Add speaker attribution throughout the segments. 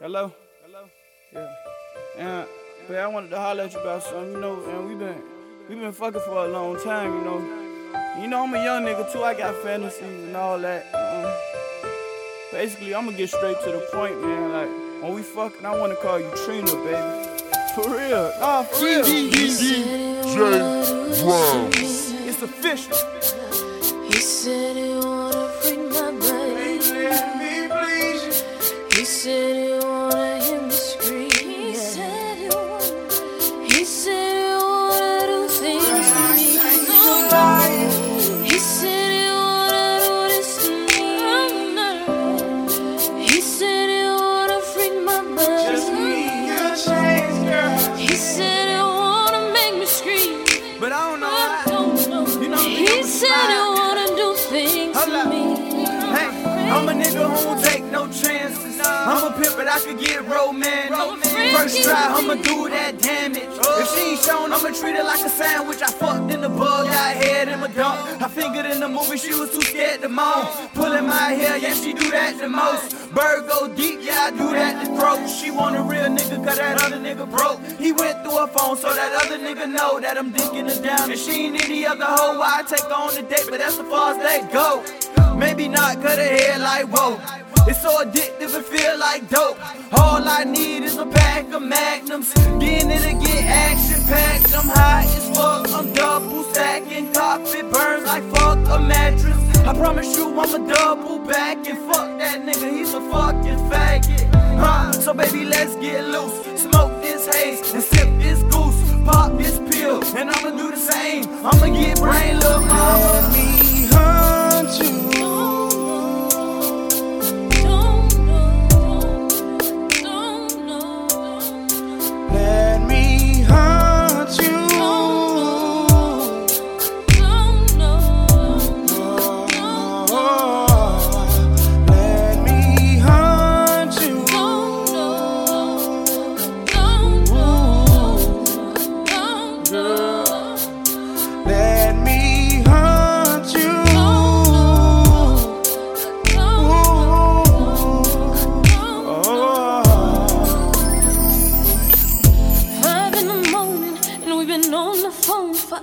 Speaker 1: Hello? Hello? Yeah. And, but I wanted to holler at you about something, you know, and we've been we been fucking for a long time, you know. You know, I'm a young nigga too, I got fantasies and all that. Um, basically, I'm gonna get straight to the point, man. Like, when we fucking, I wanna call you Trina, baby. For real. Nah, for real.
Speaker 2: DJ Brown.
Speaker 1: It's official.
Speaker 3: He said he wanna said he wanna make me scream.
Speaker 1: But I don't know
Speaker 3: I don't know.
Speaker 1: You know,
Speaker 3: He said he wanna do things to me.
Speaker 1: Hey, I'm a nigga who won't take no chances. I'm a pimp, but I could get romantic. First try, I'ma do that damage. If she ain't shown, I'ma treat it like a sandwich. The movie, she was too scared to moan. Pulling my hair, yeah, she do that the most. Bird go deep, yeah, I do that to throat. She want a real nigga, cause that other nigga broke. He went through her phone, so that other nigga know that I'm dicking her down. And she ain't any other hoe, I take her on a date, but that's as far as they go. Maybe not cut her hair like whoa. It's so addictive, it feel like dope. All I need is a pack of magnums. Getting it get action packed. Mattress. I promise you, I'm a double back and fuck that nigga, he's a fucking faggot. Huh? So baby, let's get loose. Smoke this haze and sip this goose. Pop this pill, and I'ma do the same. I'ma get brain, little mama.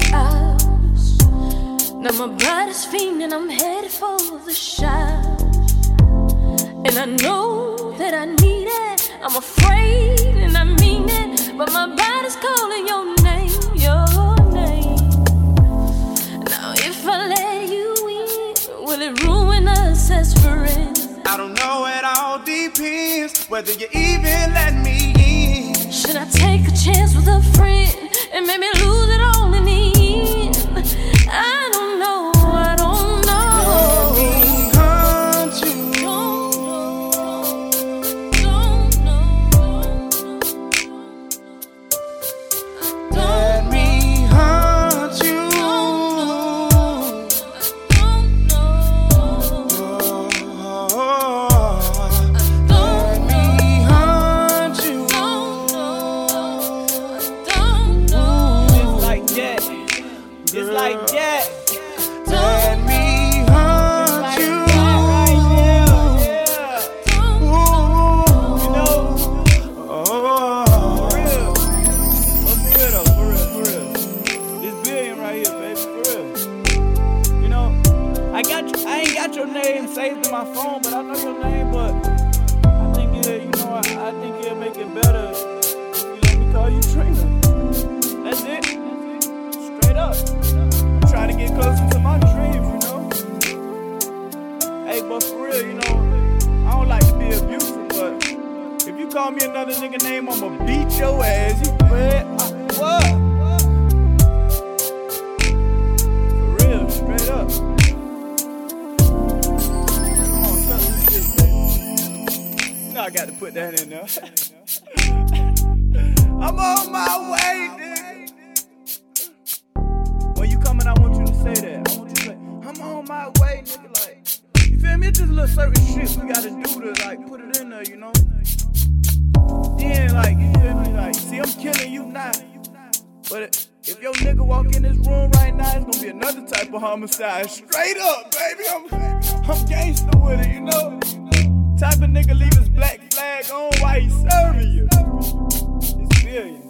Speaker 3: For. Now my body's fiending, I'm headed for the shower. And I know that I need it. I'm afraid, and I mean it. But my body's calling your name, your name. Now if I let you in, will it ruin us as friends?
Speaker 1: I don't know, it all depends whether you even let another nigga name, I'ma beat your ass. You bet. I- uh, What? For real, straight up. I got to put that in there. I'm on my way, nigga. When you coming, I want you to say that. I want you to say, I'm on my way, nigga. Like, you feel me? It's just a little certain shit we gotta do to like put it in there, you know. But if your nigga walk in this room right now, it's gonna be another type of homicide. Straight up, baby. I'm, I'm gangster with it, you know? Type of nigga leave his black flag on while he serving you. It's billion.